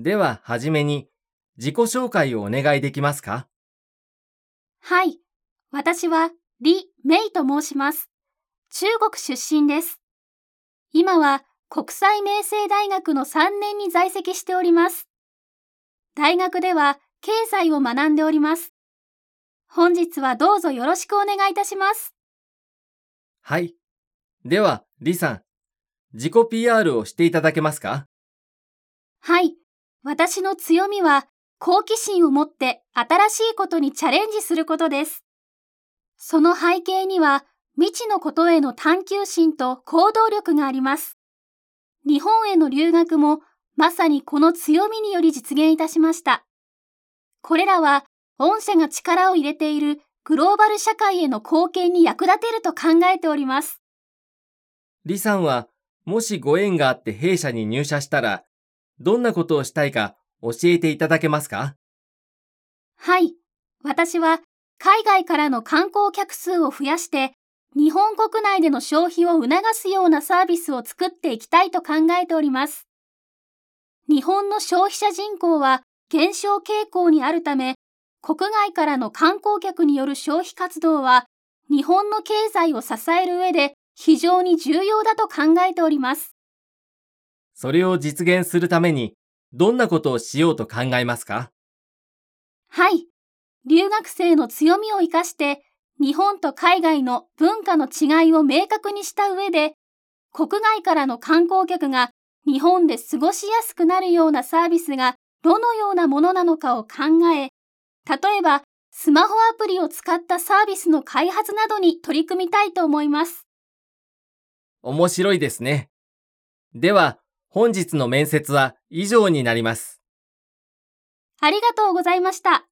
では、はじめに、自己紹介をお願いできますか？はい。私は李メイと申します。中国出身です。今は国際明星大学の3年に在籍しております。大学では経済を学んでおります。本日はどうぞよろしくお願いいたします。はい。では、李さん、自己 PR をしていただけますか？はい。私の強みは好奇心を持って新しいことにチャレンジすることです。その背景には未知のことへの探求心と行動力があります。日本への留学もまさにこの強みにより実現いたしました。これらは御社が力を入れているグローバル社会への貢献に役立てると考えております。李さんは、もしご縁があって弊社に入社したら、どんなことをしたいか教えていただけますか？はい。私は海外からの観光客数を増やして、日本国内での消費を促すようなサービスを作っていきたいと考えております。日本の消費者人口は減少傾向にあるため、国外からの観光客による消費活動は、日本の経済を支える上で非常に重要だと考えております。それを実現するために、どんなことをしようと考えますか？はい。留学生の強みを生かして、日本と海外の文化の違いを明確にした上で、国外からの観光客が日本で過ごしやすくなるようなサービスがどのようなものなのかを考え、例えばスマホアプリを使ったサービスの開発などに取り組みたいと思います。面白いですね。では、本日の面接は以上になります。ありがとうございました。